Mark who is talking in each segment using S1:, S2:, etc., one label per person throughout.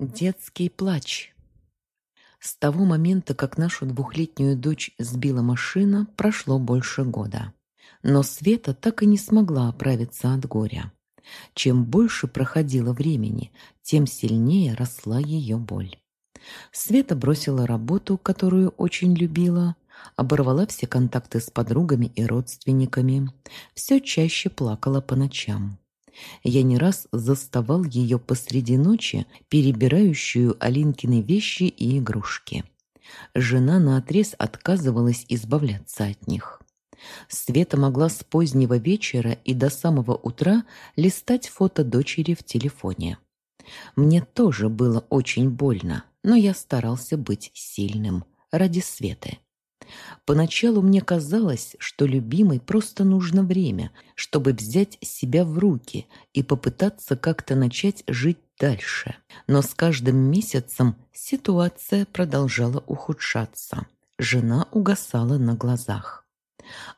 S1: Детский плач. С того момента, как нашу двухлетнюю дочь сбила машина, прошло больше года. Но Света так и не смогла оправиться от горя. Чем больше проходило времени, тем сильнее росла ее боль. Света бросила работу, которую очень любила, оборвала все контакты с подругами и родственниками, все чаще плакала по ночам. Я не раз заставал ее посреди ночи, перебирающую Алинкины вещи и игрушки. Жена наотрез отказывалась избавляться от них. Света могла с позднего вечера и до самого утра листать фото дочери в телефоне. Мне тоже было очень больно, но я старался быть сильным ради Светы. Поначалу мне казалось, что любимой просто нужно время, чтобы взять себя в руки и попытаться как-то начать жить дальше. Но с каждым месяцем ситуация продолжала ухудшаться. Жена угасала на глазах.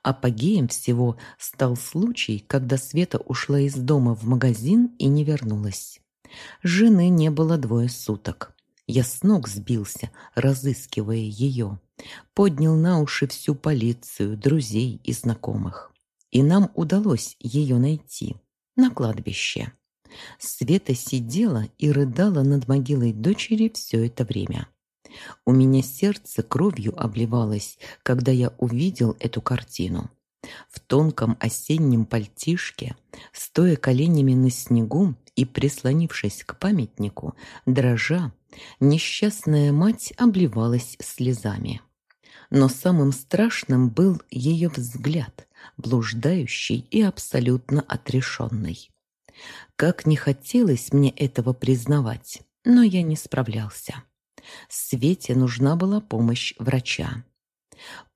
S1: Апогеем всего стал случай, когда Света ушла из дома в магазин и не вернулась. Жены не было двое суток. Я с ног сбился, разыскивая ее. Поднял на уши всю полицию, друзей и знакомых. И нам удалось ее найти на кладбище. Света сидела и рыдала над могилой дочери все это время. У меня сердце кровью обливалось, когда я увидел эту картину. В тонком осеннем пальтишке, стоя коленями на снегу и прислонившись к памятнику, дрожа, несчастная мать обливалась слезами. Но самым страшным был ее взгляд, блуждающий и абсолютно отрешенный. Как не хотелось мне этого признавать, но я не справлялся. Свете нужна была помощь врача.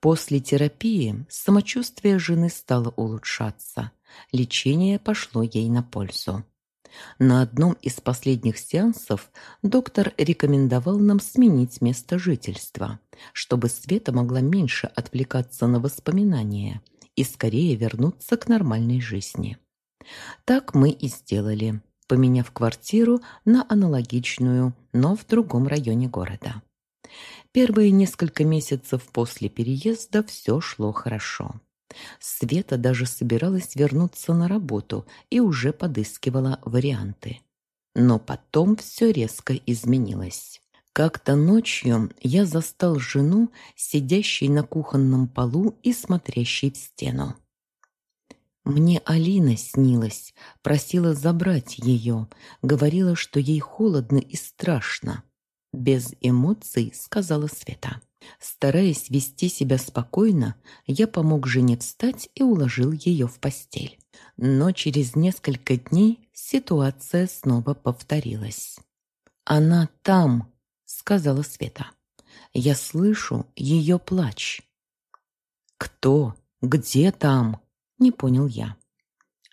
S1: После терапии самочувствие жены стало улучшаться. Лечение пошло ей на пользу. На одном из последних сеансов доктор рекомендовал нам сменить место жительства, чтобы Света могла меньше отвлекаться на воспоминания и скорее вернуться к нормальной жизни. Так мы и сделали, поменяв квартиру на аналогичную, но в другом районе города. Первые несколько месяцев после переезда все шло хорошо. Света даже собиралась вернуться на работу и уже подыскивала варианты. Но потом все резко изменилось. Как-то ночью я застал жену, сидящей на кухонном полу и смотрящей в стену. Мне Алина снилась, просила забрать ее, говорила, что ей холодно и страшно. Без эмоций сказала Света. Стараясь вести себя спокойно, я помог жене встать и уложил ее в постель. Но через несколько дней ситуация снова повторилась. «Она там», — сказала Света. «Я слышу ее плач». «Кто? Где там?» — не понял я.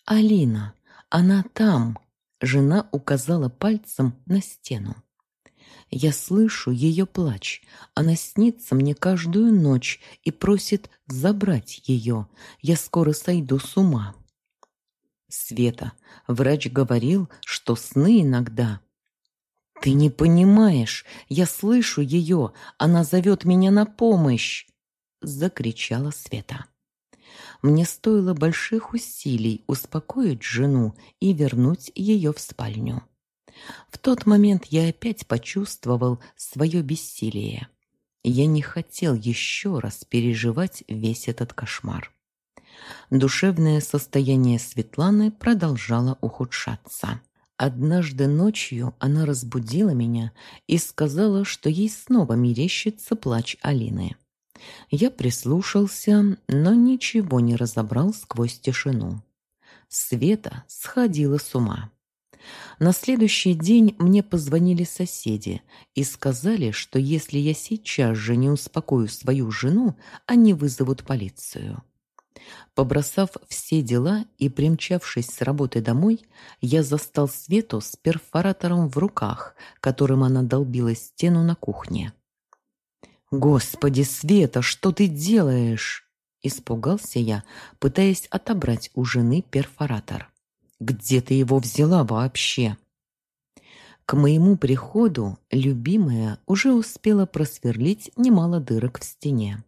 S1: «Алина, она там», — жена указала пальцем на стену. Я слышу ее плач. Она снится мне каждую ночь и просит забрать ее. Я скоро сойду с ума. Света, врач говорил, что сны иногда... Ты не понимаешь, я слышу ее, она зовет меня на помощь, закричала Света. Мне стоило больших усилий успокоить жену и вернуть ее в спальню. В тот момент я опять почувствовал свое бессилие. Я не хотел еще раз переживать весь этот кошмар. Душевное состояние Светланы продолжало ухудшаться. Однажды ночью она разбудила меня и сказала, что ей снова мерещится плач Алины. Я прислушался, но ничего не разобрал сквозь тишину. Света сходила с ума. На следующий день мне позвонили соседи и сказали, что если я сейчас же не успокою свою жену, они вызовут полицию. Побросав все дела и примчавшись с работы домой, я застал Свету с перфоратором в руках, которым она долбила стену на кухне. «Господи, Света, что ты делаешь?» Испугался я, пытаясь отобрать у жены перфоратор. Где ты его взяла вообще? К моему приходу любимая уже успела просверлить немало дырок в стене.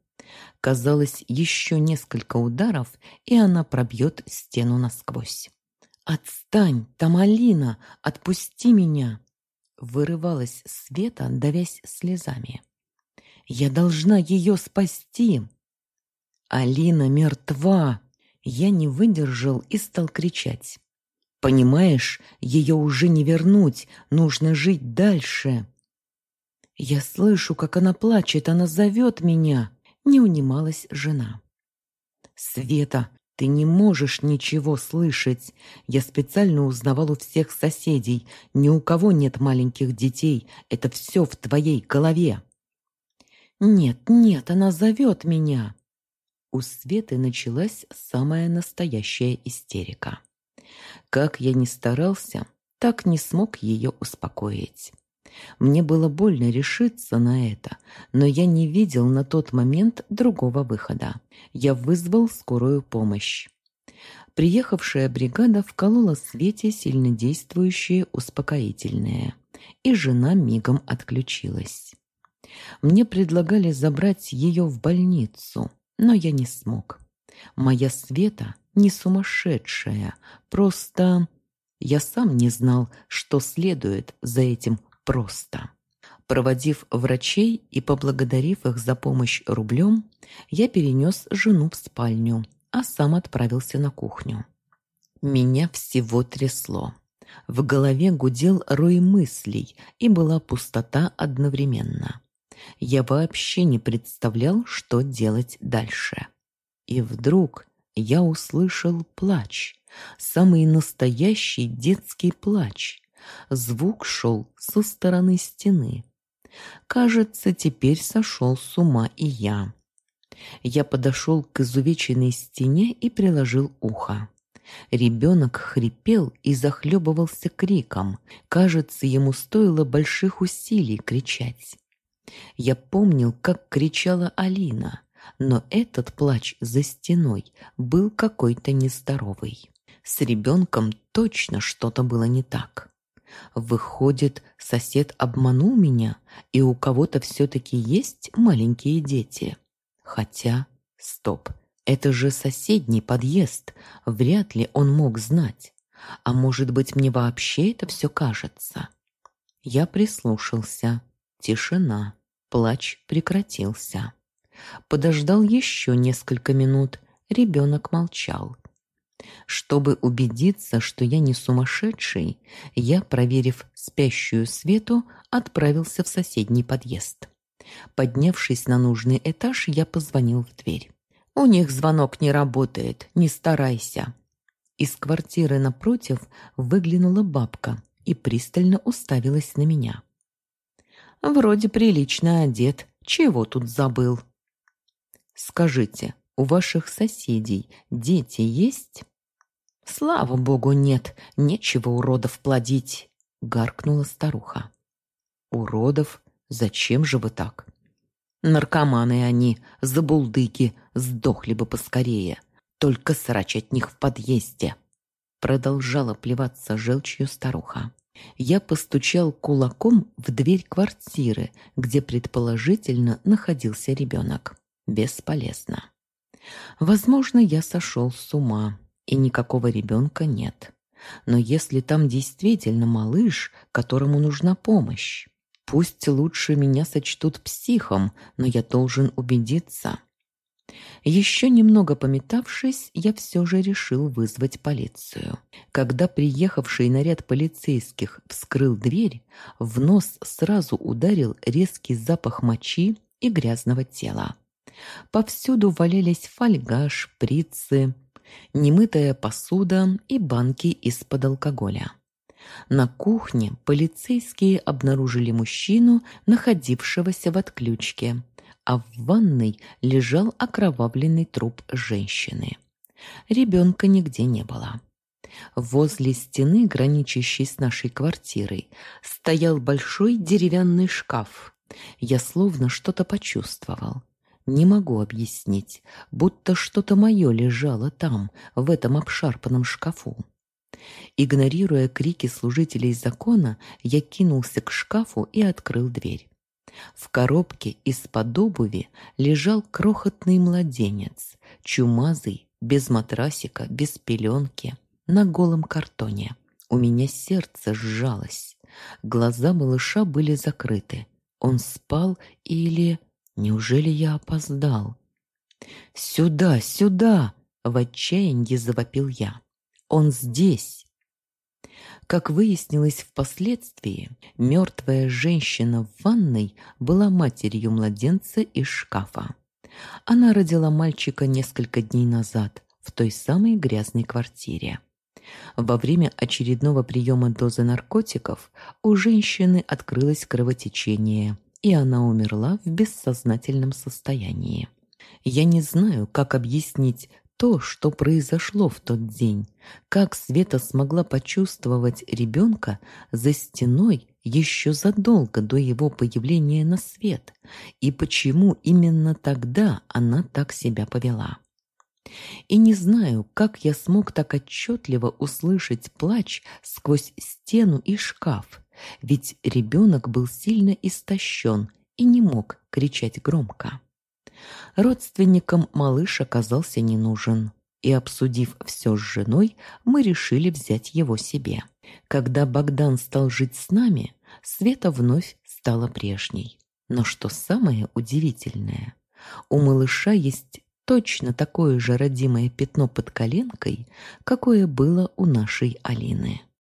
S1: Казалось, еще несколько ударов, и она пробьет стену насквозь. «Отстань, Тамалина! Отпусти меня!» Вырывалась Света, давясь слезами. «Я должна ее спасти!» «Алина мертва!» Я не выдержал и стал кричать. «Понимаешь, ее уже не вернуть, нужно жить дальше!» Я слышу, как она плачет, она зовет меня. Не унималась жена. «Света, ты не можешь ничего слышать. Я специально узнавал у всех соседей. Ни у кого нет маленьких детей. Это все в твоей голове». «Нет, нет, она зовет меня!» У Светы началась самая настоящая истерика. Как я ни старался, так не смог ее успокоить. Мне было больно решиться на это, но я не видел на тот момент другого выхода. Я вызвал скорую помощь. Приехавшая бригада вколола Свете сильнодействующее успокоительное, и жена мигом отключилась. Мне предлагали забрать ее в больницу, но я не смог. Моя Света не сумасшедшая, просто... Я сам не знал, что следует за этим просто. Проводив врачей и поблагодарив их за помощь рублем, я перенес жену в спальню, а сам отправился на кухню. Меня всего трясло. В голове гудел рой мыслей, и была пустота одновременно. Я вообще не представлял, что делать дальше. И вдруг я услышал плач, самый настоящий детский плач. Звук шел со стороны стены. Кажется, теперь сошел с ума и я. Я подошел к изувеченной стене и приложил ухо. Ребенок хрипел и захлебывался криком. Кажется, ему стоило больших усилий кричать. Я помнил, как кричала Алина, но этот плач за стеной был какой-то нездоровый. С ребенком точно что-то было не так. Выходит, сосед обманул меня, и у кого-то все-таки есть маленькие дети. Хотя, стоп, это же соседний подъезд, вряд ли он мог знать. А может быть, мне вообще это все кажется? Я прислушался. Тишина. Плач прекратился. Подождал еще несколько минут. Ребенок молчал. Чтобы убедиться, что я не сумасшедший, я, проверив спящую Свету, отправился в соседний подъезд. Поднявшись на нужный этаж, я позвонил в дверь. «У них звонок не работает, не старайся». Из квартиры напротив выглянула бабка и пристально уставилась на меня. «Вроде прилично одет. Чего тут забыл?» «Скажите, у ваших соседей дети есть?» «Слава богу, нет, нечего уродов плодить», — гаркнула старуха. «Уродов? Зачем же вы так?» «Наркоманы они, забулдыки, сдохли бы поскорее. Только срач от них в подъезде». Продолжала плеваться желчью старуха. Я постучал кулаком в дверь квартиры, где предположительно находился ребенок. Бесполезно. Возможно, я сошел с ума и никакого ребенка нет. Но если там действительно малыш, которому нужна помощь, пусть лучше меня сочтут психом, но я должен убедиться. Еще немного пометавшись, я все же решил вызвать полицию. Когда приехавший наряд полицейских вскрыл дверь, в нос сразу ударил резкий запах мочи и грязного тела. Повсюду валялись фольга, шприцы, немытая посуда и банки из-под алкоголя. На кухне полицейские обнаружили мужчину, находившегося в отключке, а в ванной лежал окровавленный труп женщины. Ребенка нигде не было. Возле стены, граничащей с нашей квартирой, стоял большой деревянный шкаф. Я словно что-то почувствовал. Не могу объяснить, будто что-то мое лежало там, в этом обшарпанном шкафу. Игнорируя крики служителей закона, я кинулся к шкафу и открыл дверь. В коробке из-под обуви лежал крохотный младенец, чумазый, без матрасика, без пеленки, на голом картоне. У меня сердце сжалось. Глаза малыша были закрыты. Он спал или... Неужели я опоздал? «Сюда, сюда!» — в отчаянии завопил я. «Он здесь!» Как выяснилось впоследствии, мертвая женщина в ванной была матерью младенца из шкафа. Она родила мальчика несколько дней назад в той самой грязной квартире. Во время очередного приема дозы наркотиков у женщины открылось кровотечение, и она умерла в бессознательном состоянии. Я не знаю, как объяснить то, что произошло в тот день, как Света смогла почувствовать ребенка за стеной еще задолго до его появления на свет, и почему именно тогда она так себя повела. И не знаю, как я смог так отчетливо услышать плач сквозь стену и шкаф, ведь ребенок был сильно истощен и не мог кричать громко. Родственникам малыш оказался не нужен, и, обсудив все с женой, мы решили взять его себе. Когда Богдан стал жить с нами, Света вновь стала прежней. Но что самое удивительное, у малыша есть точно такое же родимое пятно под коленкой, какое было у нашей Алины.